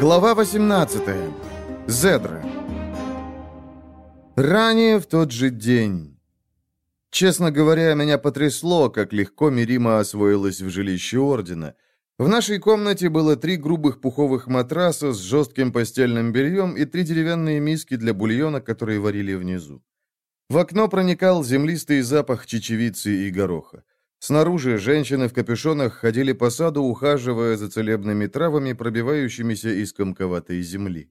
Глава 18. Зедра. Ранее в тот же день. Честно говоря, меня потрясло, как легко Мирима освоилась в жилище Ордена. В нашей комнате было три грубых пуховых матраса с жестким постельным бельем и три деревянные миски для бульона, которые варили внизу. В окно проникал землистый запах чечевицы и гороха. Снаружи женщины в капюшонах ходили по саду, ухаживая за целебными травами, пробивающимися из комковатой земли.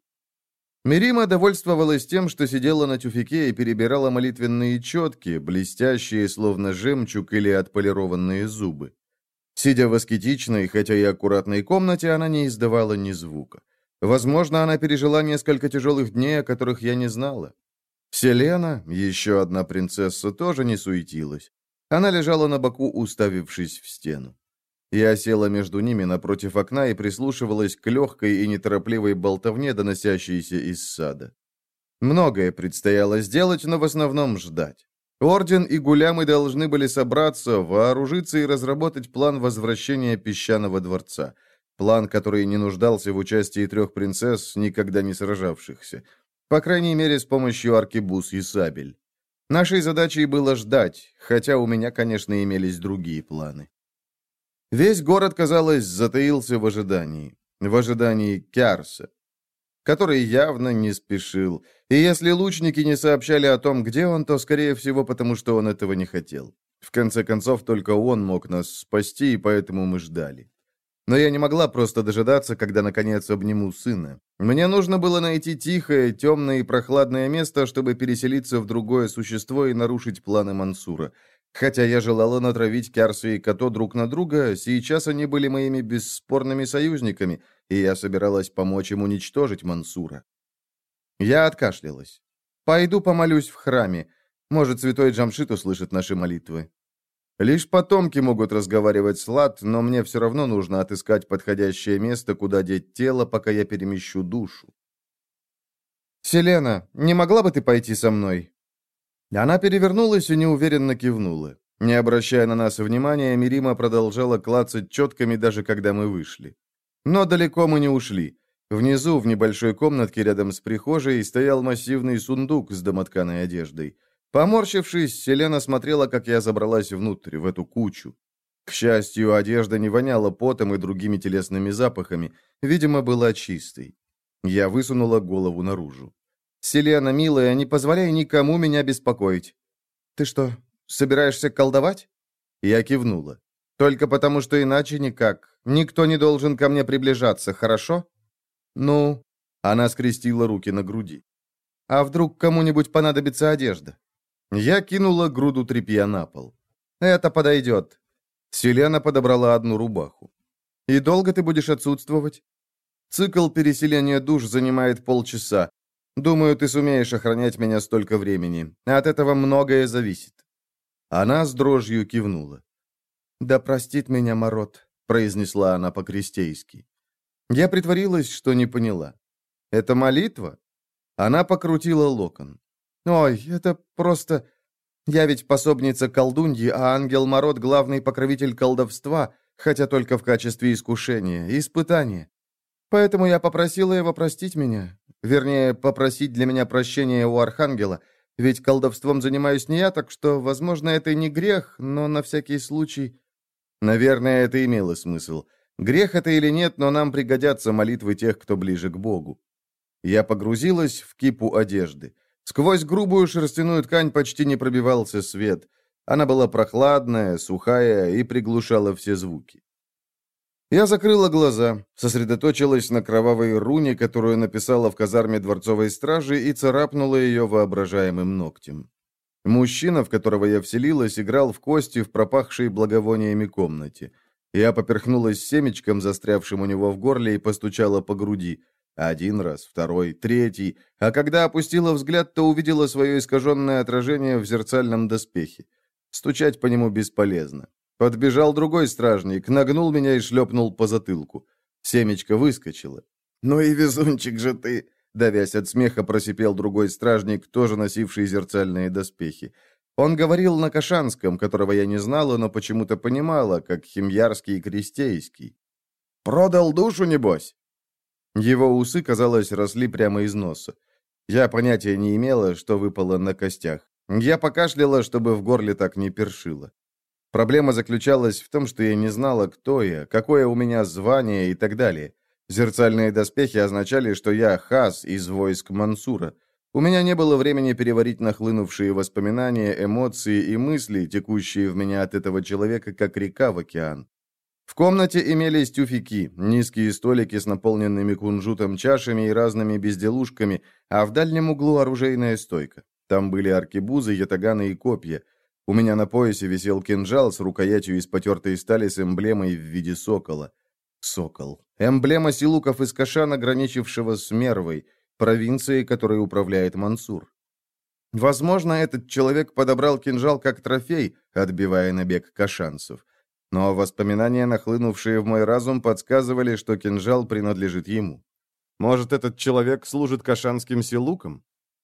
Мирима довольствовалась тем, что сидела на тюфике и перебирала молитвенные четки, блестящие, словно жемчуг или отполированные зубы. Сидя в аскетичной, хотя и аккуратной комнате, она не издавала ни звука. Возможно, она пережила несколько тяжелых дней, о которых я не знала. Селена, еще одна принцесса, тоже не суетилась. Она лежала на боку, уставившись в стену. Я села между ними напротив окна и прислушивалась к легкой и неторопливой болтовне, доносящейся из сада. Многое предстояло сделать, но в основном ждать. Орден и гулямы должны были собраться, вооружиться и разработать план возвращения песчаного дворца. План, который не нуждался в участии трех принцесс, никогда не сражавшихся. По крайней мере, с помощью аркебуз и сабель. Нашей задачей было ждать, хотя у меня, конечно, имелись другие планы. Весь город, казалось, затаился в ожидании. В ожидании Кярса, который явно не спешил. И если лучники не сообщали о том, где он, то, скорее всего, потому что он этого не хотел. В конце концов, только он мог нас спасти, и поэтому мы ждали. Но я не могла просто дожидаться, когда, наконец, обниму сына. Мне нужно было найти тихое, темное и прохладное место, чтобы переселиться в другое существо и нарушить планы Мансура. Хотя я желала натравить Кярсу и Като друг на друга, сейчас они были моими бесспорными союзниками, и я собиралась помочь им уничтожить Мансура. Я откашлялась. «Пойду помолюсь в храме. Может, святой Джамшит услышит наши молитвы». Лишь потомки могут разговаривать с Лад, но мне все равно нужно отыскать подходящее место, куда деть тело, пока я перемещу душу. «Селена, не могла бы ты пойти со мной?» Она перевернулась и неуверенно кивнула. Не обращая на нас внимания, Мирима продолжала клацать четками, даже когда мы вышли. Но далеко мы не ушли. Внизу, в небольшой комнатке рядом с прихожей, стоял массивный сундук с домотканой одеждой. Поморщившись, Селена смотрела, как я забралась внутрь, в эту кучу. К счастью, одежда не воняла потом и другими телесными запахами, видимо, была чистой. Я высунула голову наружу. «Селена, милая, не позволяй никому меня беспокоить». «Ты что, собираешься колдовать?» Я кивнула. «Только потому, что иначе никак. Никто не должен ко мне приближаться, хорошо?» «Ну...» Она скрестила руки на груди. «А вдруг кому-нибудь понадобится одежда?» Я кинула груду тряпья на пол. «Это подойдет». Селена подобрала одну рубаху. «И долго ты будешь отсутствовать?» «Цикл переселения душ занимает полчаса. Думаю, ты сумеешь охранять меня столько времени. От этого многое зависит». Она с дрожью кивнула. «Да простит меня Мород», — произнесла она по-крестейски. Я притворилась, что не поняла. «Это молитва?» Она покрутила локон. Ой, это просто... Я ведь пособница колдуньи, а ангел Мород — главный покровитель колдовства, хотя только в качестве искушения, испытания. Поэтому я попросила его простить меня. Вернее, попросить для меня прощения у Архангела, ведь колдовством занимаюсь не я, так что, возможно, это и не грех, но на всякий случай... Наверное, это имело смысл. Грех это или нет, но нам пригодятся молитвы тех, кто ближе к Богу. Я погрузилась в кипу одежды. Сквозь грубую шерстяную ткань почти не пробивался свет. Она была прохладная, сухая и приглушала все звуки. Я закрыла глаза, сосредоточилась на кровавой руне, которую написала в казарме дворцовой стражи, и царапнула ее воображаемым ногтем. Мужчина, в которого я вселилась, играл в кости в пропахшей благовониями комнате. Я поперхнулась семечком, застрявшим у него в горле, и постучала по груди. Один раз, второй, третий. А когда опустила взгляд, то увидела свое искаженное отражение в зерцальном доспехе. Стучать по нему бесполезно. Подбежал другой стражник, нагнул меня и шлепнул по затылку. Семечко выскочило. «Ну и везунчик же ты!» Давясь от смеха, просипел другой стражник, тоже носивший зерцальные доспехи. Он говорил на кашанском, которого я не знала, но почему-то понимала, как химьярский и крестейский. «Продал душу, небось?» Его усы, казалось, росли прямо из носа. Я понятия не имела, что выпало на костях. Я покашляла, чтобы в горле так не першило. Проблема заключалась в том, что я не знала, кто я, какое у меня звание и так далее. Зерцальные доспехи означали, что я хас из войск Мансура. У меня не было времени переварить нахлынувшие воспоминания, эмоции и мысли, текущие в меня от этого человека, как река в океан. В комнате имелись тюфяки, низкие столики с наполненными кунжутом чашами и разными безделушками, а в дальнем углу оружейная стойка. Там были аркебузы, ятаганы и копья. У меня на поясе висел кинжал с рукоятью из потертой стали с эмблемой в виде сокола. Сокол. Эмблема силуков из Кашана, граничившего с Мервой – провинцией, которой управляет Мансур. Возможно, этот человек подобрал кинжал как трофей, отбивая набег кашанцев. Но воспоминания, нахлынувшие в мой разум, подсказывали, что кинжал принадлежит ему. Может, этот человек служит кашанским силуком?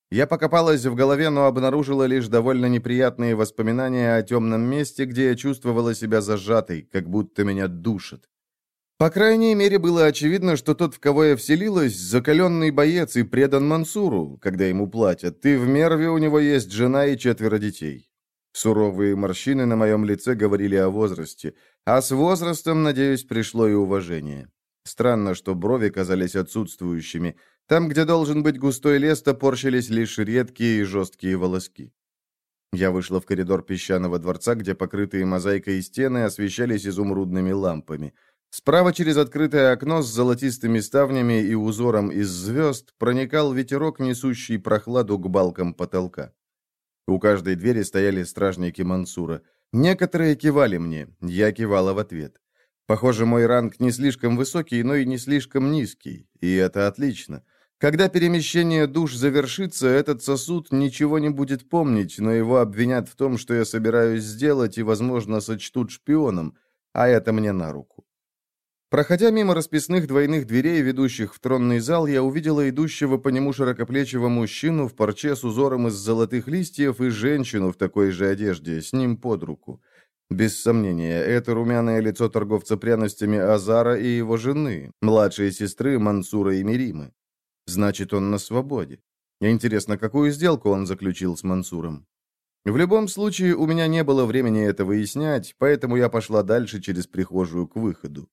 Я покопалась в голове, но обнаружила лишь довольно неприятные воспоминания о темном месте, где я чувствовала себя зажатой, как будто меня душат. По крайней мере, было очевидно, что тот, в кого я вселилась, закаленный боец и предан Мансуру, когда ему платят, и в Мерве у него есть жена и четверо детей. Суровые морщины на моем лице говорили о возрасте, а с возрастом, надеюсь, пришло и уважение. Странно, что брови казались отсутствующими. Там, где должен быть густой лес, топорщились лишь редкие и жесткие волоски. Я вышла в коридор песчаного дворца, где покрытые мозаикой стены освещались изумрудными лампами – Справа через открытое окно с золотистыми ставнями и узором из звезд проникал ветерок, несущий прохладу к балкам потолка. У каждой двери стояли стражники Мансура. Некоторые кивали мне, я кивала в ответ. Похоже, мой ранг не слишком высокий, но и не слишком низкий, и это отлично. Когда перемещение душ завершится, этот сосуд ничего не будет помнить, но его обвинят в том, что я собираюсь сделать, и, возможно, сочтут шпионом, а это мне на руку. Проходя мимо расписных двойных дверей, ведущих в тронный зал, я увидела идущего по нему широкоплечего мужчину в парче с узором из золотых листьев и женщину в такой же одежде, с ним под руку. Без сомнения, это румяное лицо торговца пряностями Азара и его жены, младшей сестры Мансура и Миримы. Значит, он на свободе. Интересно, какую сделку он заключил с Мансуром? В любом случае, у меня не было времени это выяснять, поэтому я пошла дальше через прихожую к выходу.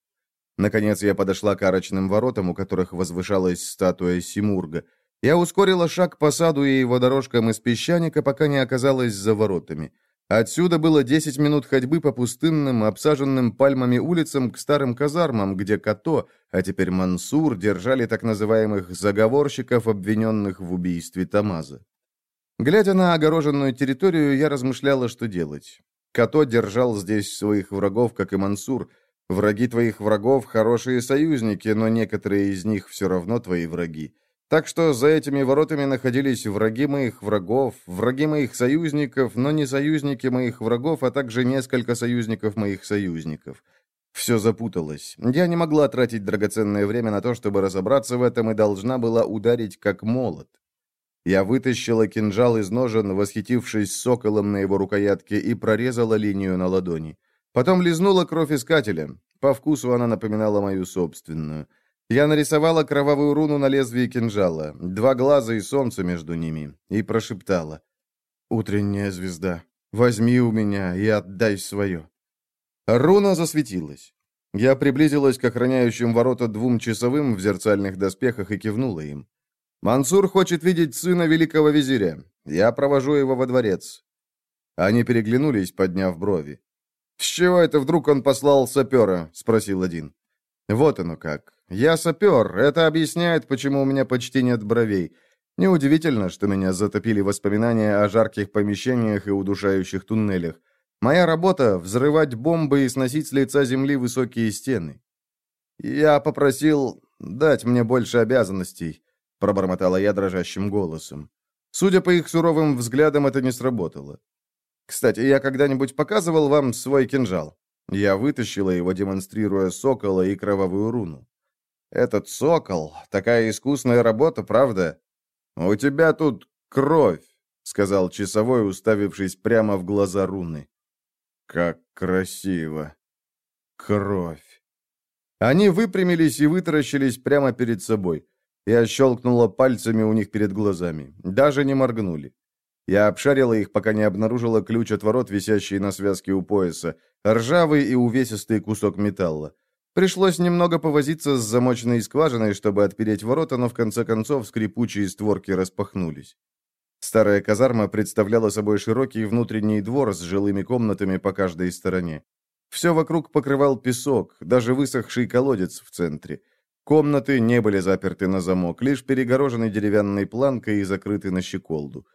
Наконец я подошла к арочным воротам, у которых возвышалась статуя Симурга. Я ускорила шаг по саду и его дорожкам из песчаника, пока не оказалась за воротами. Отсюда было 10 минут ходьбы по пустынным, обсаженным пальмами улицам к старым казармам, где Като, а теперь Мансур, держали так называемых заговорщиков, обвиненных в убийстве Тамаза. Глядя на огороженную территорию, я размышляла, что делать. Като держал здесь своих врагов, как и Мансур – Враги твоих врагов – хорошие союзники, но некоторые из них все равно твои враги. Так что за этими воротами находились враги моих врагов, враги моих союзников, но не союзники моих врагов, а также несколько союзников моих союзников. Все запуталось. Я не могла тратить драгоценное время на то, чтобы разобраться в этом, и должна была ударить как молот. Я вытащила кинжал из ножен, восхитившись соколом на его рукоятке, и прорезала линию на ладони. Потом лизнула кровь искателя. По вкусу она напоминала мою собственную. Я нарисовала кровавую руну на лезвии кинжала, два глаза и солнце между ними, и прошептала. «Утренняя звезда, возьми у меня и отдай свое». Руна засветилась. Я приблизилась к охраняющим ворота двум часовым в зерцальных доспехах и кивнула им. «Мансур хочет видеть сына великого визиря. Я провожу его во дворец». Они переглянулись, подняв брови. «С чего это вдруг он послал сапера?» — спросил один. «Вот оно как. Я сапер. Это объясняет, почему у меня почти нет бровей. Неудивительно, что меня затопили воспоминания о жарких помещениях и удушающих туннелях. Моя работа — взрывать бомбы и сносить с лица земли высокие стены. Я попросил дать мне больше обязанностей», — пробормотала я дрожащим голосом. Судя по их суровым взглядам, это не сработало. Кстати, я когда-нибудь показывал вам свой кинжал?» Я вытащила его, демонстрируя сокола и кровавую руну. «Этот сокол, такая искусная работа, правда?» «У тебя тут кровь», — сказал часовой, уставившись прямо в глаза руны. «Как красиво! Кровь!» Они выпрямились и вытаращились прямо перед собой. Я щелкнула пальцами у них перед глазами. Даже не моргнули. Я обшарила их, пока не обнаружила ключ от ворот, висящий на связке у пояса. Ржавый и увесистый кусок металла. Пришлось немного повозиться с замочной скважиной, чтобы отпереть ворота, но в конце концов скрипучие створки распахнулись. Старая казарма представляла собой широкий внутренний двор с жилыми комнатами по каждой стороне. Все вокруг покрывал песок, даже высохший колодец в центре. Комнаты не были заперты на замок, лишь перегорожены деревянной планкой и закрыты на щеколду.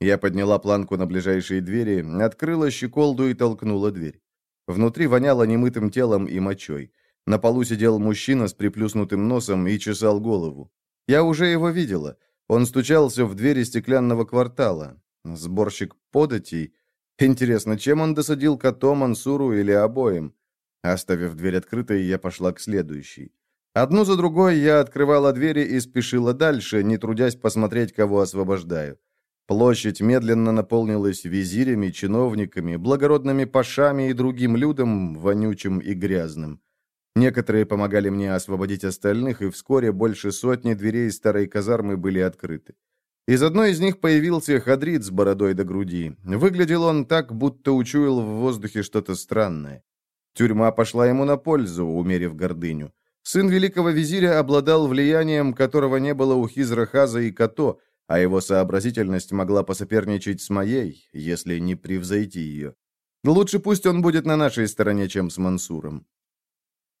Я подняла планку на ближайшие двери, открыла щеколду и толкнула дверь. Внутри воняло немытым телом и мочой. На полу сидел мужчина с приплюснутым носом и чесал голову. Я уже его видела. Он стучался в двери стеклянного квартала. Сборщик податей. Интересно, чем он досадил коту, Мансуру или обоим? Оставив дверь открытой, я пошла к следующей. Одну за другой я открывала двери и спешила дальше, не трудясь посмотреть, кого освобождаю. Площадь медленно наполнилась визирями, чиновниками, благородными пашами и другим людом, вонючим и грязным. Некоторые помогали мне освободить остальных, и вскоре больше сотни дверей старой казармы были открыты. Из одной из них появился хадрид с бородой до груди. Выглядел он так, будто учуял в воздухе что-то странное. Тюрьма пошла ему на пользу, умерив гордыню. Сын великого визиря обладал влиянием, которого не было у Хизрахаза и Като, а его сообразительность могла посоперничать с моей, если не превзойти ее. Лучше пусть он будет на нашей стороне, чем с Мансуром.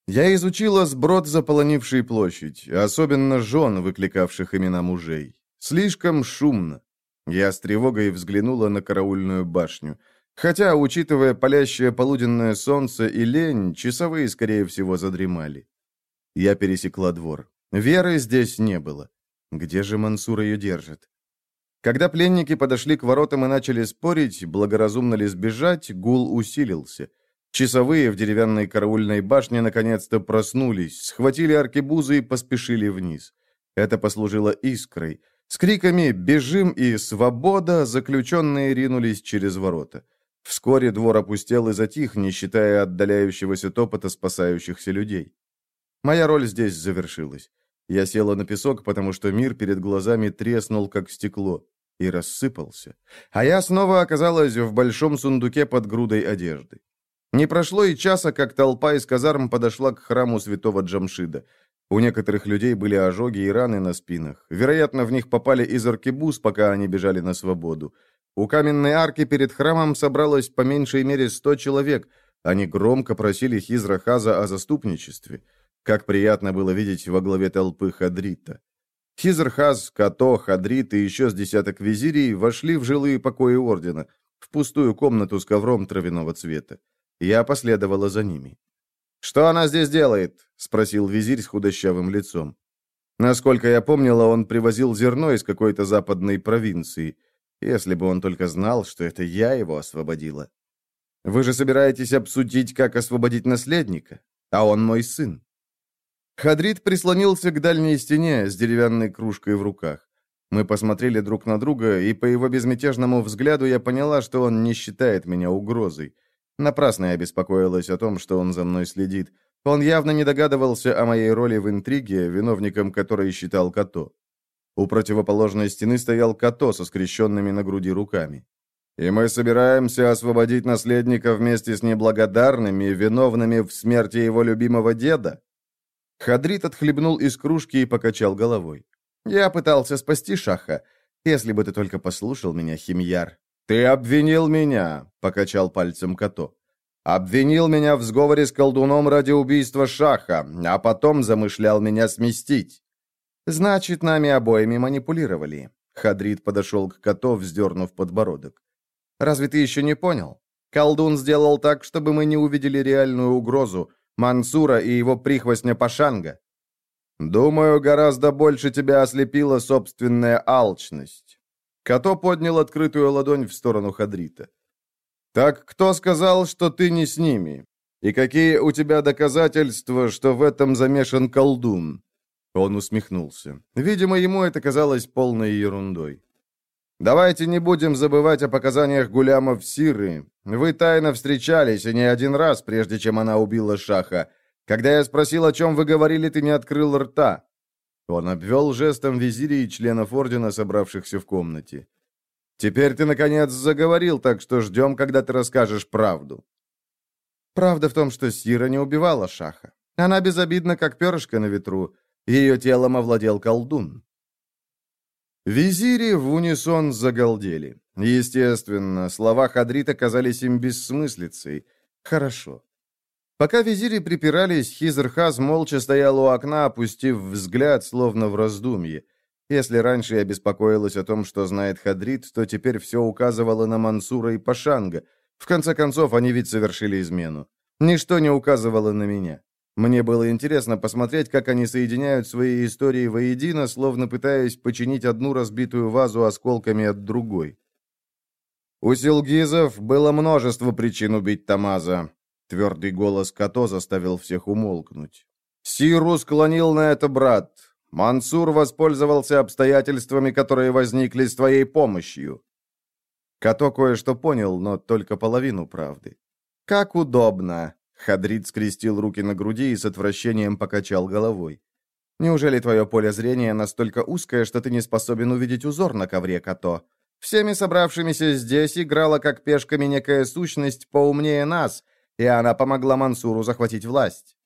Я изучила сброд, заполонивший площадь, особенно жен, выкликавших имена мужей. Слишком шумно. Я с тревогой взглянула на караульную башню. Хотя, учитывая палящее полуденное солнце и лень, часовые, скорее всего, задремали. Я пересекла двор. Веры здесь не было. Где же Мансур ее держит? Когда пленники подошли к воротам и начали спорить, благоразумно ли сбежать, гул усилился. Часовые в деревянной караульной башне наконец-то проснулись, схватили аркебузы и поспешили вниз. Это послужило искрой. С криками «Бежим!» и «Свобода!» заключенные ринулись через ворота. Вскоре двор опустел и затих, не считая отдаляющегося топота спасающихся людей. Моя роль здесь завершилась. Я села на песок, потому что мир перед глазами треснул, как стекло, и рассыпался. А я снова оказалась в большом сундуке под грудой одежды. Не прошло и часа, как толпа из казарм подошла к храму святого Джамшида. У некоторых людей были ожоги и раны на спинах. Вероятно, в них попали из аркебуз, пока они бежали на свободу. У каменной арки перед храмом собралось по меньшей мере сто человек. Они громко просили Хизра Хаза о заступничестве. Как приятно было видеть во главе толпы Хадрита. Хизрхаз, Като, Хадрит и еще с десяток визирей вошли в жилые покои ордена, в пустую комнату с ковром травяного цвета. Я последовала за ними. «Что она здесь делает?» — спросил визирь с худощавым лицом. Насколько я помнила, он привозил зерно из какой-то западной провинции. Если бы он только знал, что это я его освободила. Вы же собираетесь обсудить, как освободить наследника? А он мой сын. Хадрид прислонился к дальней стене с деревянной кружкой в руках. Мы посмотрели друг на друга, и по его безмятежному взгляду я поняла, что он не считает меня угрозой. Напрасно я беспокоилась о том, что он за мной следит. Он явно не догадывался о моей роли в интриге, виновником которой считал Като. У противоположной стены стоял Като со скрещенными на груди руками. «И мы собираемся освободить наследника вместе с неблагодарными, виновными в смерти его любимого деда?» Хадрит отхлебнул из кружки и покачал головой. «Я пытался спасти Шаха. Если бы ты только послушал меня, Химьяр. «Ты обвинил меня», — покачал пальцем Като. «Обвинил меня в сговоре с колдуном ради убийства Шаха, а потом замышлял меня сместить». «Значит, нами обоими манипулировали». Хадрид подошел к Като, вздернув подбородок. «Разве ты еще не понял? Колдун сделал так, чтобы мы не увидели реальную угрозу Мансура и его прихвостня Пашанга. Думаю, гораздо больше тебя ослепила собственная алчность. Като поднял открытую ладонь в сторону Хадрита. «Так кто сказал, что ты не с ними? И какие у тебя доказательства, что в этом замешан колдун?» Он усмехнулся. Видимо, ему это казалось полной ерундой. «Давайте не будем забывать о показаниях Гулямов Сиры. Вы тайно встречались, и не один раз, прежде чем она убила Шаха. Когда я спросил, о чем вы говорили, ты не открыл рта». Он обвел жестом визирей и членов ордена, собравшихся в комнате. «Теперь ты, наконец, заговорил, так что ждем, когда ты расскажешь правду». Правда в том, что Сира не убивала Шаха. Она безобидна, как перышко на ветру. Ее телом овладел колдун. Визири в унисон загалдели. Естественно, слова Хадрита казались им бессмыслицей. Хорошо. Пока визири припирались, Хизерхаз молча стоял у окна, опустив взгляд, словно в раздумье. Если раньше я беспокоилась о том, что знает Хадрит, то теперь все указывало на Мансура и Пашанга. В конце концов, они ведь совершили измену. Ничто не указывало на меня. Мне было интересно посмотреть, как они соединяют свои истории воедино, словно пытаясь починить одну разбитую вазу осколками от другой. У Силгизов было множество причин убить Тамаза. Твердый голос Като заставил всех умолкнуть. Сиру склонил на это брат. Мансур воспользовался обстоятельствами, которые возникли с твоей помощью. Като кое-что понял, но только половину правды. Как удобно. Хадрид скрестил руки на груди и с отвращением покачал головой. Неужели твое поле зрения настолько узкое, что ты не способен увидеть узор на ковре Като? Всеми собравшимися здесь играла как пешками некая сущность поумнее нас, и она помогла Мансуру захватить власть.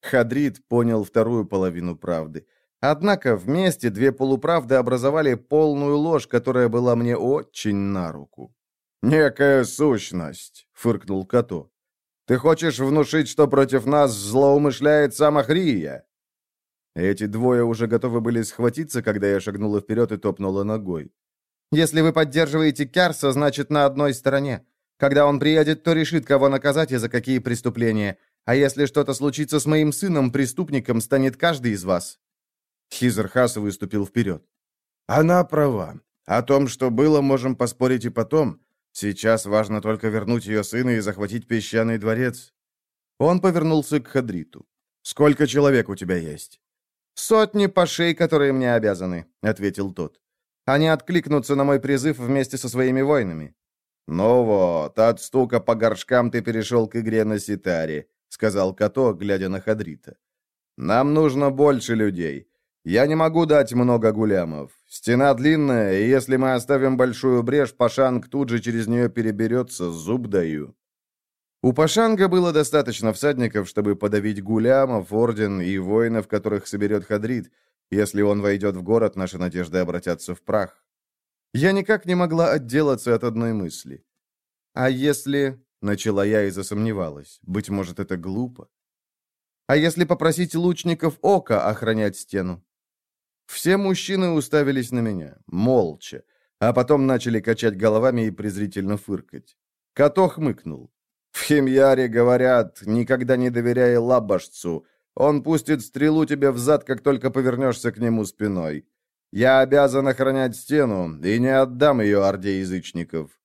Хадрид понял вторую половину правды. Однако вместе две полуправды образовали полную ложь, которая была мне очень на руку. «Некая сущность», — фыркнул Като. «Ты хочешь внушить, что против нас злоумышляет сама Хрия?» Эти двое уже готовы были схватиться, когда я шагнула вперед и топнула ногой. «Если вы поддерживаете Кярса, значит, на одной стороне. Когда он приедет, то решит, кого наказать и за какие преступления. А если что-то случится с моим сыном, преступником станет каждый из вас». Хизерхас выступил вперед. «Она права. О том, что было, можем поспорить и потом. Сейчас важно только вернуть ее сына и захватить песчаный дворец». Он повернулся к Хадриту. «Сколько человек у тебя есть?» «Сотни пашей, которые мне обязаны», — ответил тот. «Они откликнутся на мой призыв вместе со своими воинами. «Ну вот, от стука по горшкам ты перешел к игре на ситаре», — сказал Като, глядя на Хадрита. «Нам нужно больше людей. Я не могу дать много гулямов. Стена длинная, и если мы оставим большую брешь, Пашанг тут же через нее переберется, зуб даю». У Пашанга было достаточно всадников, чтобы подавить гулямов, орден и воинов, которых соберет Хадрит. Если он войдет в город, наши надежды обратятся в прах. Я никак не могла отделаться от одной мысли. «А если...» — начала я и засомневалась. «Быть может, это глупо?» «А если попросить лучников ока охранять стену?» Все мужчины уставились на меня, молча, а потом начали качать головами и презрительно фыркать. Като хмыкнул. «В Химьяре говорят, никогда не доверяй лабашцу. Он пустит стрелу тебе в зад, как только повернешься к нему спиной. Я обязан охранять стену и не отдам ее орде язычников».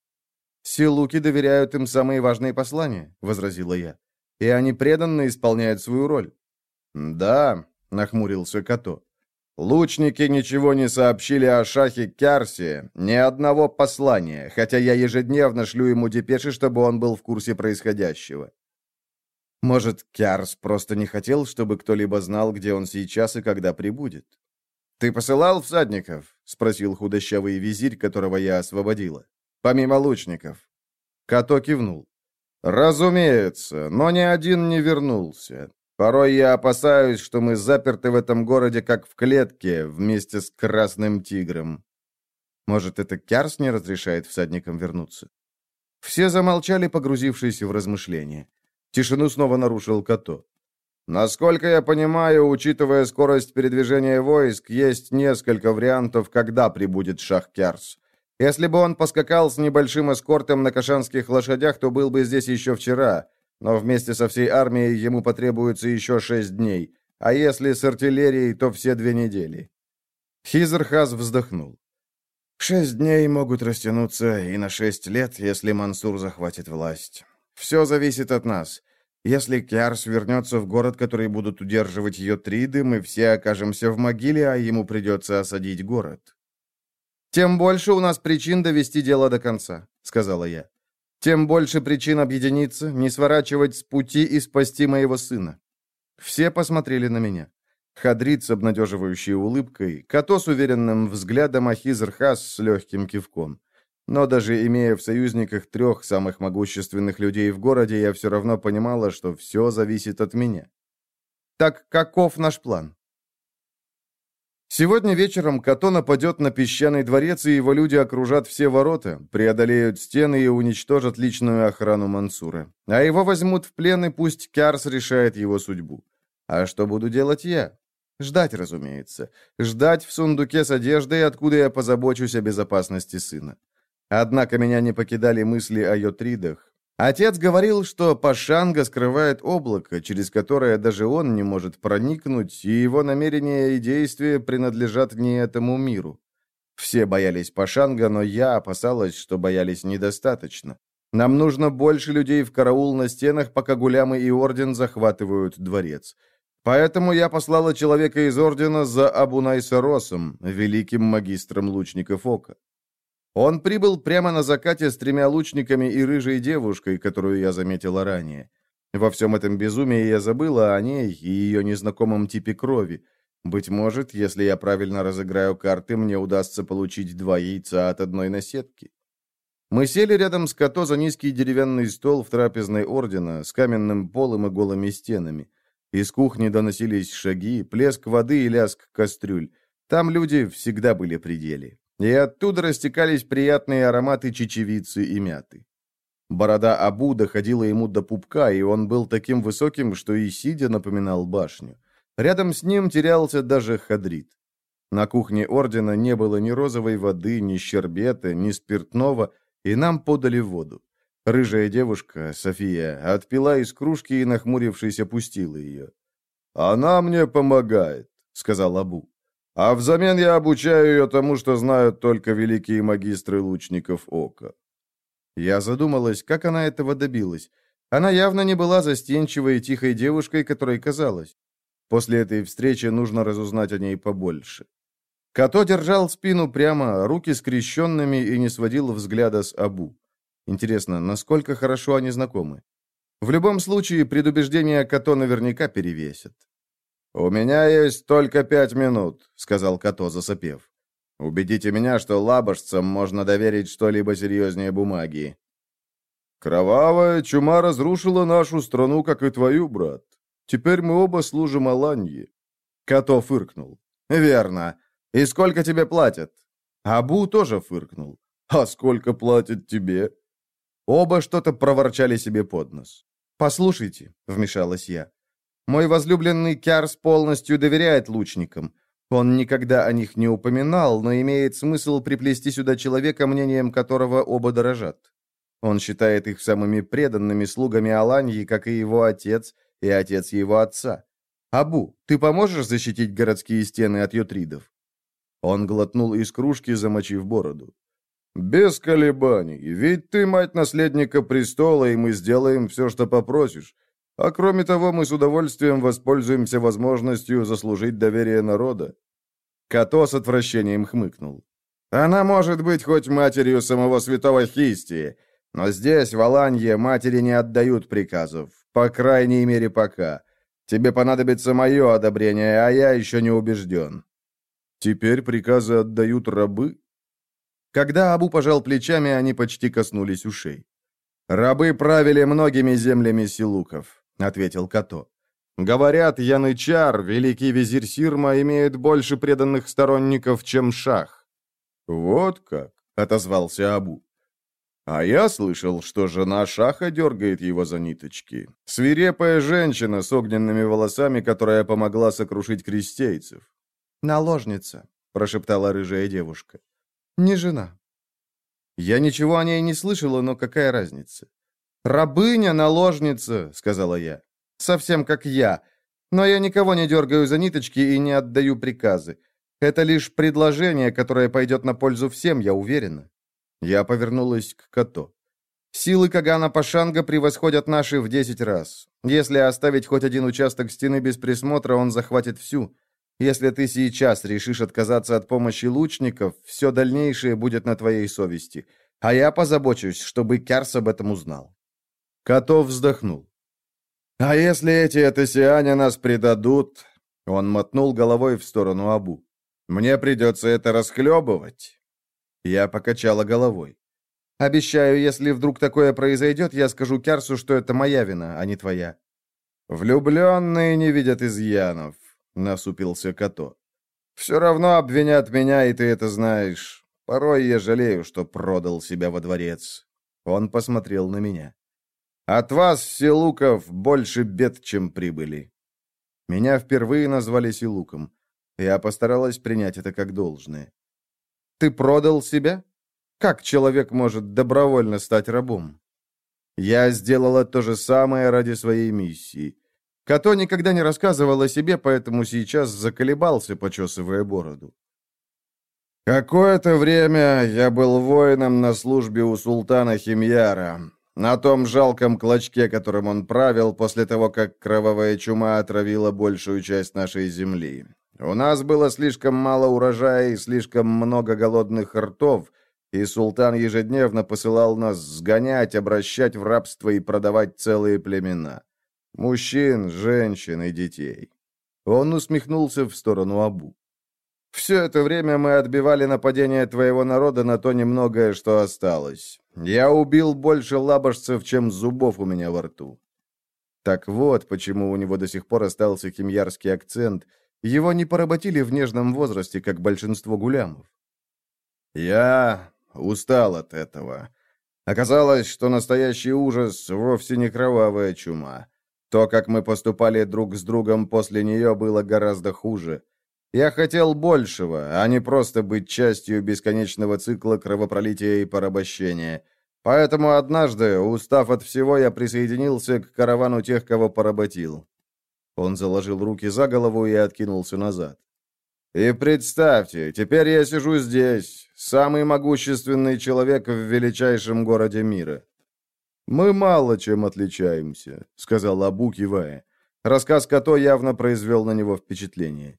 «Силуки доверяют им самые важные послания», — возразила я. «И они преданно исполняют свою роль». «Да», — нахмурился Като. «Лучники ничего не сообщили о шахе Кярсе, ни одного послания, хотя я ежедневно шлю ему депеши, чтобы он был в курсе происходящего». «Может, Кярс просто не хотел, чтобы кто-либо знал, где он сейчас и когда прибудет?» «Ты посылал всадников?» — спросил худощавый визирь, которого я освободила. «Помимо лучников». Като кивнул. «Разумеется, но ни один не вернулся. Порой я опасаюсь, что мы заперты в этом городе, как в клетке, вместе с Красным Тигром». Может, это Кярс не разрешает всадникам вернуться? Все замолчали, погрузившись в размышления. Тишину снова нарушил Като. Насколько я понимаю, учитывая скорость передвижения войск, есть несколько вариантов, когда прибудет Шахкерс. Если бы он поскакал с небольшим эскортом на кашанских лошадях, то был бы здесь еще вчера, но вместе со всей армией ему потребуется еще шесть дней, а если с артиллерией, то все две недели. Хизерхаз вздохнул. Шесть дней могут растянуться и на шесть лет, если Мансур захватит власть. Все зависит от нас. Если Киарс вернется в город, который будут удерживать ее триды, мы все окажемся в могиле, а ему придется осадить город». «Тем больше у нас причин довести дело до конца», — сказала я. «Тем больше причин объединиться, не сворачивать с пути и спасти моего сына». Все посмотрели на меня. Хадрид с обнадеживающей улыбкой, Като с уверенным взглядом, а Хизрхас с легким кивком. Но даже имея в союзниках трех самых могущественных людей в городе, я все равно понимала, что все зависит от меня. Так каков наш план? Сегодня вечером Като нападет на песчаный дворец, и его люди окружат все ворота, преодолеют стены и уничтожат личную охрану Мансура. А его возьмут в плен, и пусть Кярс решает его судьбу. А что буду делать я? Ждать, разумеется. Ждать в сундуке с одеждой, откуда я позабочусь о безопасности сына. Однако меня не покидали мысли о йотридах, Отец говорил, что Пашанга скрывает облако, через которое даже он не может проникнуть, и его намерения и действия принадлежат не этому миру. Все боялись Пашанга, но я опасалась, что боялись недостаточно. Нам нужно больше людей в караул на стенах, пока гулямы и орден захватывают дворец. Поэтому я послала человека из ордена за Абунайсаросом, великим магистром лучников Ока. Он прибыл прямо на закате с тремя лучниками и рыжей девушкой, которую я заметила ранее. Во всем этом безумии я забыла о ней и ее незнакомом типе крови. Быть может, если я правильно разыграю карты, мне удастся получить два яйца от одной наседки. Мы сели рядом с Като за низкий деревянный стол в трапезной ордена с каменным полом и голыми стенами. Из кухни доносились шаги, плеск воды и лязг кастрюль. Там люди всегда были при деле и оттуда растекались приятные ароматы чечевицы и мяты. Борода Абу доходила ему до пупка, и он был таким высоким, что и сидя напоминал башню. Рядом с ним терялся даже хадрит. На кухне ордена не было ни розовой воды, ни щербета, ни спиртного, и нам подали воду. Рыжая девушка, София, отпила из кружки и, нахмурившись, опустила ее. «Она мне помогает», — сказал Абу. А взамен я обучаю ее тому, что знают только великие магистры лучников Ока. Я задумалась, как она этого добилась. Она явно не была застенчивой и тихой девушкой, которой казалось. После этой встречи нужно разузнать о ней побольше. Като держал спину прямо, руки скрещенными и не сводил взгляда с Абу. Интересно, насколько хорошо они знакомы? В любом случае, предубеждения Като наверняка перевесят. «У меня есть только пять минут», — сказал Като, засопев. «Убедите меня, что лабожцам можно доверить что-либо серьезнее бумаги». «Кровавая чума разрушила нашу страну, как и твою, брат. Теперь мы оба служим Аланье». Като фыркнул. «Верно. И сколько тебе платят?» Абу тоже фыркнул. «А сколько платят тебе?» Оба что-то проворчали себе под нос. «Послушайте», — вмешалась я, мой возлюбленный Кярс полностью доверяет лучникам. Он никогда о них не упоминал, но имеет смысл приплести сюда человека, мнением которого оба дорожат. Он считает их самыми преданными слугами Аланьи, как и его отец, и отец его отца. «Абу, ты поможешь защитить городские стены от ютридов?» Он глотнул из кружки, замочив бороду. «Без колебаний, ведь ты мать наследника престола, и мы сделаем все, что попросишь. А кроме того, мы с удовольствием воспользуемся возможностью заслужить доверие народа». Като с отвращением хмыкнул. «Она может быть хоть матерью самого святого Хистии, но здесь, в Аланье, матери не отдают приказов, по крайней мере, пока. Тебе понадобится мое одобрение, а я еще не убежден». «Теперь приказы отдают рабы?» Когда Абу пожал плечами, они почти коснулись ушей. «Рабы правили многими землями силуков. — ответил Като. «Говорят, Янычар, великий визирь Сирма, имеет больше преданных сторонников, чем Шах». «Вот как», — отозвался Абу. «А я слышал, что жена Шаха дергает его за ниточки. Свирепая женщина с огненными волосами, которая помогла сокрушить крестейцев». «Наложница», — прошептала рыжая девушка. «Не жена». Я ничего о ней не слышала, но какая разница? «Рабыня, наложница», — сказала я. «Совсем как я. Но я никого не дергаю за ниточки и не отдаю приказы. Это лишь предложение, которое пойдет на пользу всем, я уверена». Я повернулась к коту. «Силы Кагана Пашанга превосходят наши в десять раз. Если оставить хоть один участок стены без присмотра, он захватит всю. Если ты сейчас решишь отказаться от помощи лучников, все дальнейшее будет на твоей совести. А я позабочусь, чтобы Кярс об этом узнал». Котов вздохнул. «А если эти этосиане нас предадут?» Он мотнул головой в сторону Абу. «Мне придется это расхлебывать». Я покачала головой. «Обещаю, если вдруг такое произойдет, я скажу Кярсу, что это моя вина, а не твоя». «Влюбленные не видят изъянов», — насупился Като. «Все равно обвинят меня, и ты это знаешь. Порой я жалею, что продал себя во дворец». Он посмотрел на меня. «От вас, Силуков, больше бед, чем прибыли». Меня впервые назвали Силуком. Я постаралась принять это как должное. «Ты продал себя? Как человек может добровольно стать рабом?» Я сделала то же самое ради своей миссии. Като никогда не рассказывал о себе, поэтому сейчас заколебался, почесывая бороду. Какое-то время я был воином на службе у султана Химьяра, на том жалком клочке, которым он правил после того, как кровавая чума отравила большую часть нашей земли. У нас было слишком мало урожая и слишком много голодных ртов, и султан ежедневно посылал нас сгонять, обращать в рабство и продавать целые племена. Мужчин, женщин и детей. Он усмехнулся в сторону Абу. «Все это время мы отбивали нападение твоего народа на то немногое, что осталось. Я убил больше лабожцев, чем зубов у меня во рту». Так вот, почему у него до сих пор остался химьярский акцент. Его не поработили в нежном возрасте, как большинство гулямов. «Я устал от этого. Оказалось, что настоящий ужас вовсе не кровавая чума. То, как мы поступали друг с другом после нее, было гораздо хуже. Я хотел большего, а не просто быть частью бесконечного цикла кровопролития и порабощения. Поэтому однажды, устав от всего, я присоединился к каравану тех, кого поработил. Он заложил руки за голову и откинулся назад. И представьте, теперь я сижу здесь, самый могущественный человек в величайшем городе мира. Мы мало чем отличаемся, сказал Абу, кивая. Рассказ Като явно произвел на него впечатление.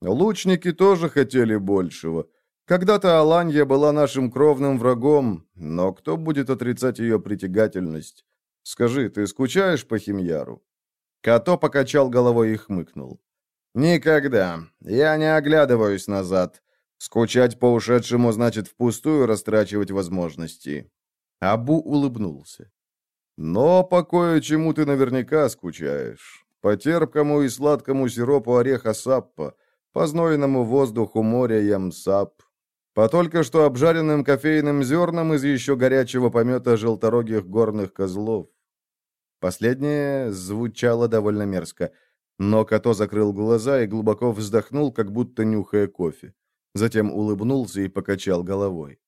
Лучники тоже хотели большего. Когда-то Аланья была нашим кровным врагом, но кто будет отрицать ее притягательность? Скажи, ты скучаешь по Химьяру?» Като покачал головой и хмыкнул. «Никогда. Я не оглядываюсь назад. Скучать по ушедшему значит впустую растрачивать возможности». Абу улыбнулся. «Но по кое-чему ты наверняка скучаешь. По терпкому и сладкому сиропу ореха саппа, по знойному воздуху моря Ямсап, по только что обжаренным кофейным зернам из еще горячего помета желторогих горных козлов. Последнее звучало довольно мерзко, но Като закрыл глаза и глубоко вздохнул, как будто нюхая кофе. Затем улыбнулся и покачал головой.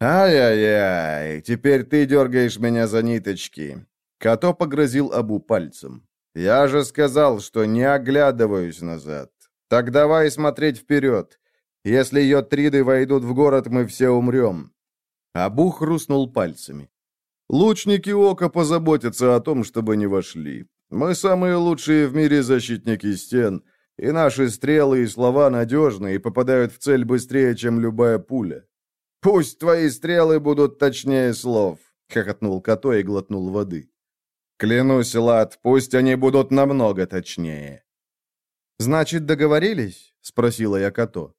«Ай-яй-яй, теперь ты дергаешь меня за ниточки!» Като погрозил Абу пальцем. «Я же сказал, что не оглядываюсь назад. Так давай смотреть вперед. Если йотриды войдут в город, мы все умрем». Абу хрустнул пальцами. «Лучники Ока позаботятся о том, чтобы не вошли. Мы самые лучшие в мире защитники стен, и наши стрелы и слова надежны и попадают в цель быстрее, чем любая пуля. Пусть твои стрелы будут точнее слов», — хохотнул Като и глотнул воды. «Клянусь, Лад, пусть они будут намного точнее». «Значит, договорились?» — спросила я Като.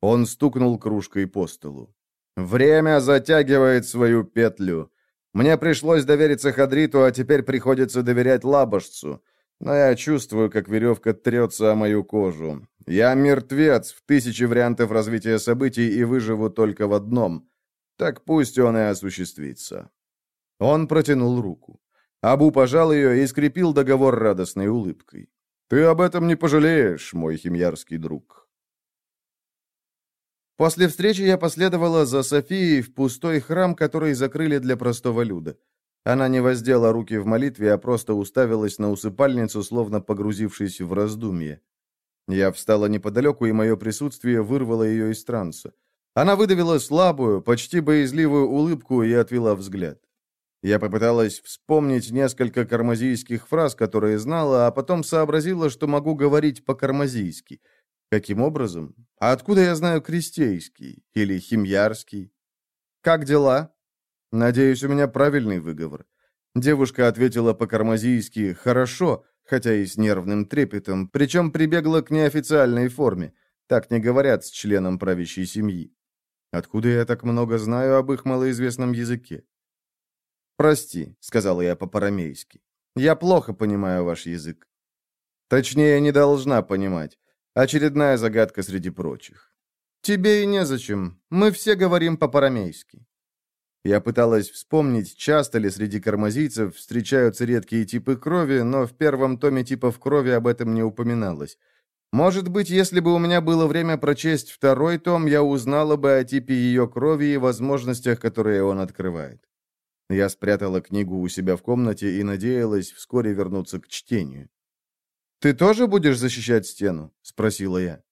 Он стукнул кружкой по столу. «Время затягивает свою петлю. Мне пришлось довериться Хадриту, а теперь приходится доверять Лабошцу. Но я чувствую, как веревка трется о мою кожу. Я мертвец в тысячи вариантов развития событий и выживу только в одном. Так пусть он и осуществится». Он протянул руку. Абу пожал ее и скрепил договор радостной улыбкой. Ты об этом не пожалеешь, мой химьярский друг. После встречи я последовала за Софией в пустой храм, который закрыли для простого люда. Она не воздела руки в молитве, а просто уставилась на усыпальницу, словно погрузившись в раздумье. Я встала неподалеку, и мое присутствие вырвало ее из транса. Она выдавила слабую, почти боязливую улыбку и отвела взгляд. Я попыталась вспомнить несколько кармазийских фраз, которые знала, а потом сообразила, что могу говорить по-кармазийски. Каким образом? А откуда я знаю крестейский или химьярский? Как дела? Надеюсь, у меня правильный выговор. Девушка ответила по-кармазийски «хорошо», хотя и с нервным трепетом, причем прибегла к неофициальной форме. Так не говорят с членом правящей семьи. Откуда я так много знаю об их малоизвестном языке? «Прости», — сказала я по-парамейски. «Я плохо понимаю ваш язык». Точнее, не должна понимать. Очередная загадка среди прочих. «Тебе и незачем. Мы все говорим по-парамейски». Я пыталась вспомнить, часто ли среди кармазийцев встречаются редкие типы крови, но в первом томе типов крови об этом не упоминалось. Может быть, если бы у меня было время прочесть второй том, я узнала бы о типе ее крови и возможностях, которые он открывает. Я спрятала книгу у себя в комнате и надеялась вскоре вернуться к чтению. «Ты тоже будешь защищать стену?» — спросила я.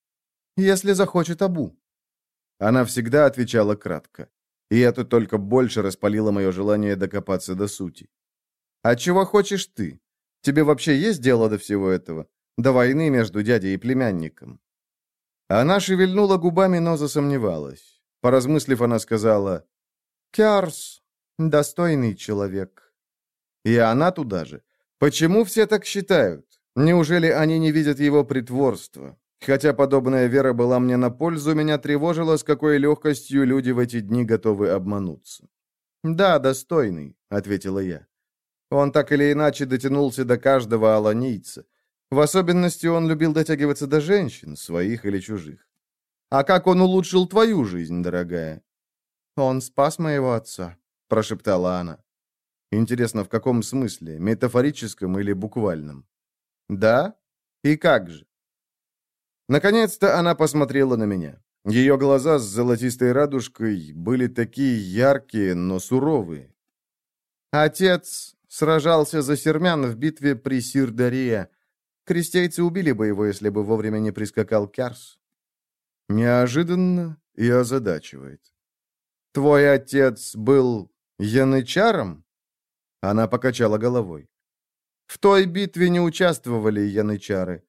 «Если захочет Абу». Она всегда отвечала кратко. И это только больше распалило мое желание докопаться до сути. «А чего хочешь ты? Тебе вообще есть дело до всего этого? До войны между дядей и племянником?» Она шевельнула губами, но засомневалась. Поразмыслив, она сказала, «Кярс, достойный человек». И она туда же. Почему все так считают? Неужели они не видят его притворства? Хотя подобная вера была мне на пользу, меня тревожило, с какой легкостью люди в эти дни готовы обмануться. «Да, достойный», — ответила я. Он так или иначе дотянулся до каждого аланийца. В особенности он любил дотягиваться до женщин, своих или чужих. «А как он улучшил твою жизнь, дорогая?» «Он спас моего отца», — прошептала она. «Интересно, в каком смысле? Метафорическом или буквальном?» «Да? И как же?» Наконец-то она посмотрела на меня. Ее глаза с золотистой радужкой были такие яркие, но суровые. Отец сражался за сермян в битве при Сирдария. Крестейцы убили бы его, если бы вовремя не прискакал Кярс. Неожиданно и озадачивает. «Твой отец был янычаром?» Она покачала головой. «В той битве не участвовали янычары.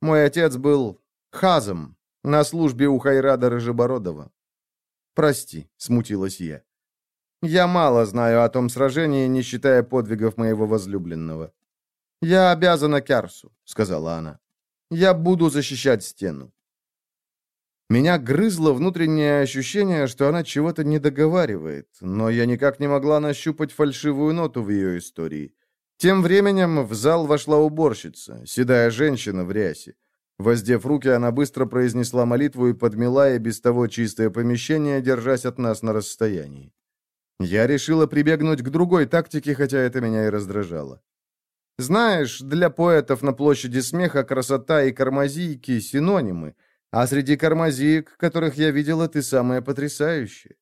Мой отец был Хазом, на службе у Хайрада Рыжебородова. Прости, смутилась я. Я мало знаю о том сражении, не считая подвигов моего возлюбленного. Я обязана Кярсу, сказала она. Я буду защищать стену. Меня грызло внутреннее ощущение, что она чего-то не договаривает, но я никак не могла нащупать фальшивую ноту в ее истории. Тем временем в зал вошла уборщица, седая женщина в рясе. Воздев руки, она быстро произнесла молитву и подмела и без того чистое помещение, держась от нас на расстоянии. Я решила прибегнуть к другой тактике, хотя это меня и раздражало. Знаешь, для поэтов на площади смеха красота и кармазийки — синонимы, а среди кармазиек, которых я видела, ты самая потрясающая.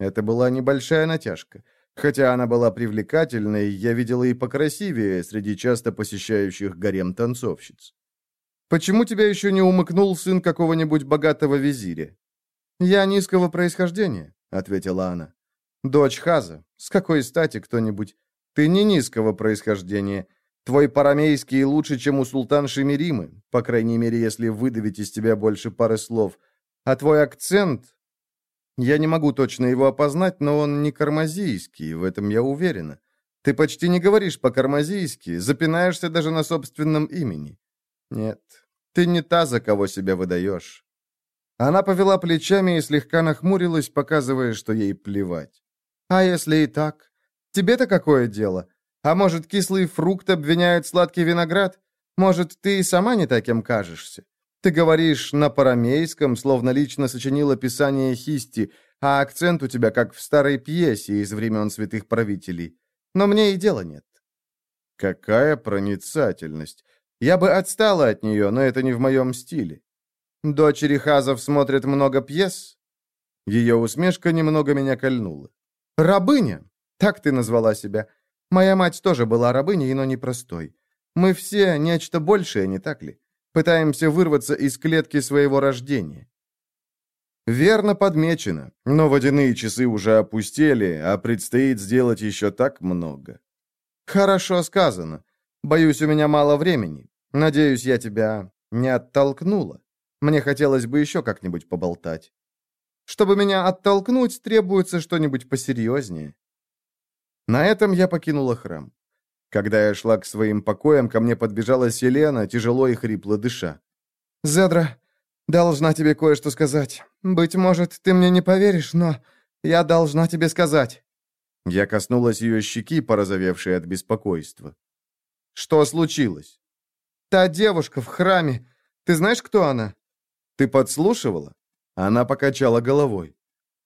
Это была небольшая натяжка. Хотя она была привлекательной, я видела и покрасивее среди часто посещающих гарем танцовщиц. Почему тебя еще не умыкнул сын какого-нибудь богатого визиря?» «Я низкого происхождения», — ответила она. «Дочь Хаза. С какой стати кто-нибудь? Ты не низкого происхождения. Твой парамейский лучше, чем у султан Шемиримы, по крайней мере, если выдавить из тебя больше пары слов. А твой акцент... Я не могу точно его опознать, но он не кармазийский, в этом я уверена. Ты почти не говоришь по-кармазийски, запинаешься даже на собственном имени. Нет, ты не та, за кого себя выдаешь. Она повела плечами и слегка нахмурилась, показывая, что ей плевать. А если и так? Тебе-то какое дело? А может, кислый фрукт обвиняет сладкий виноград? Может, ты и сама не таким кажешься? Ты говоришь на парамейском, словно лично сочинила писание Хисти, а акцент у тебя как в старой пьесе из времен святых правителей. Но мне и дела нет. Какая проницательность! Я бы отстала от нее, но это не в моем стиле. Дочери Хазов смотрят много пьес. Ее усмешка немного меня кольнула. «Рабыня! Так ты назвала себя. Моя мать тоже была рабыней, но непростой. Мы все нечто большее, не так ли? Пытаемся вырваться из клетки своего рождения». Верно подмечено, но водяные часы уже опустели, а предстоит сделать еще так много. Хорошо сказано. Боюсь, у меня мало времени. Надеюсь, я тебя не оттолкнула. Мне хотелось бы еще как-нибудь поболтать. Чтобы меня оттолкнуть, требуется что-нибудь посерьезнее. На этом я покинула храм. Когда я шла к своим покоям, ко мне подбежала Селена, тяжело и хрипло дыша. «Зедра, должна тебе кое-что сказать. Быть может, ты мне не поверишь, но я должна тебе сказать». Я коснулась ее щеки, порозовевшей от беспокойства. «Что случилось?» «Та девушка в храме. Ты знаешь, кто она?» «Ты подслушивала?» Она покачала головой.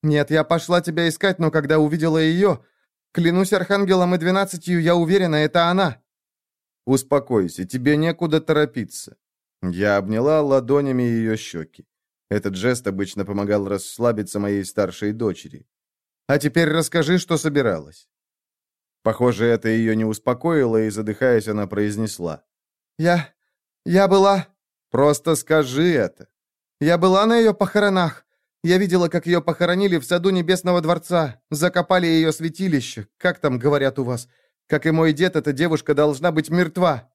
«Нет, я пошла тебя искать, но когда увидела ее, клянусь Архангелом и двенадцатью, я уверена, это она». «Успокойся, тебе некуда торопиться». Я обняла ладонями ее щеки. Этот жест обычно помогал расслабиться моей старшей дочери. «А теперь расскажи, что собиралась». Похоже, это ее не успокоило, и, задыхаясь, она произнесла. «Я... я была...» «Просто скажи это». «Я была на ее похоронах. Я видела, как ее похоронили в саду Небесного дворца. Закопали ее святилище. Как там говорят у вас? Как и мой дед, эта девушка должна быть мертва».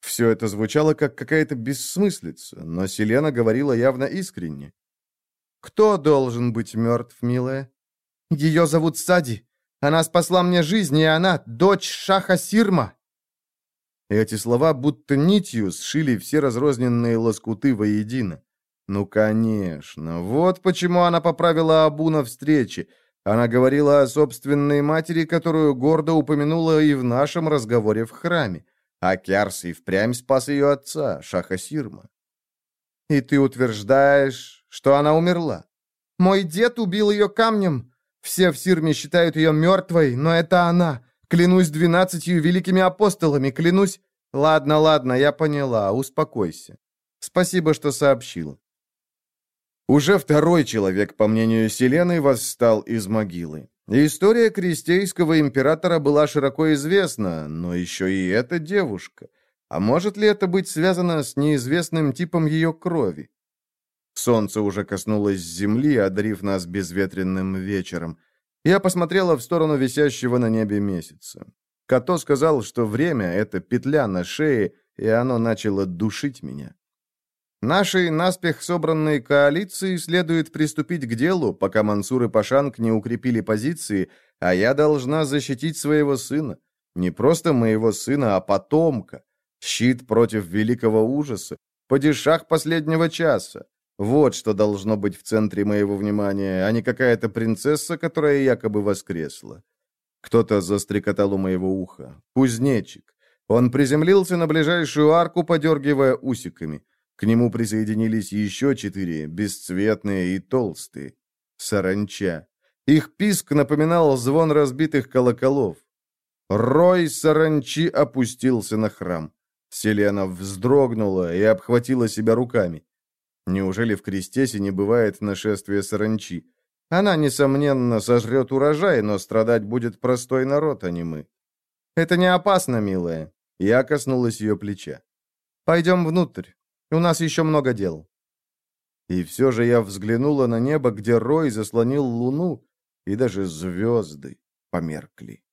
Все это звучало как какая-то бессмыслица, но Селена говорила явно искренне. «Кто должен быть мертв, милая? Ее зовут Сади. Она спасла мне жизнь, и она дочь Шаха Сирма». Эти слова будто нитью сшили все разрозненные лоскуты воедино. Ну, конечно. Вот почему она поправила Абу на встрече. Она говорила о собственной матери, которую гордо упомянула и в нашем разговоре в храме. А Кярс и впрямь спас ее отца, Шаха Сирма. «И ты утверждаешь, что она умерла? Мой дед убил ее камнем. Все в Сирме считают ее мертвой, но это она. Клянусь двенадцатью великими апостолами, клянусь... Ладно, ладно, я поняла, успокойся. Спасибо, что сообщил. Уже второй человек, по мнению Селены, восстал из могилы. История крестейского императора была широко известна, но еще и эта девушка. А может ли это быть связано с неизвестным типом ее крови? Солнце уже коснулось земли, одарив нас безветренным вечером. Я посмотрела в сторону висящего на небе месяца. Като сказал, что время — это петля на шее, и оно начало душить меня. Нашей наспех собранной коалиции следует приступить к делу, пока Мансур и Пашанг не укрепили позиции, а я должна защитить своего сына. Не просто моего сына, а потомка. Щит против великого ужаса. Падишах последнего часа. Вот что должно быть в центре моего внимания, а не какая-то принцесса, которая якобы воскресла. Кто-то застрекотал у моего уха. Кузнечик. Он приземлился на ближайшую арку, подергивая усиками. К нему присоединились еще четыре, бесцветные и толстые. Саранча. Их писк напоминал звон разбитых колоколов. Рой саранчи опустился на храм. Селена вздрогнула и обхватила себя руками. Неужели в Крестесе не бывает нашествия саранчи? Она, несомненно, сожрет урожай, но страдать будет простой народ, а не мы. Это не опасно, милая. Я коснулась ее плеча. Пойдем внутрь. У нас еще много дел. И все же я взглянула на небо, где Рой заслонил луну, и даже звезды померкли.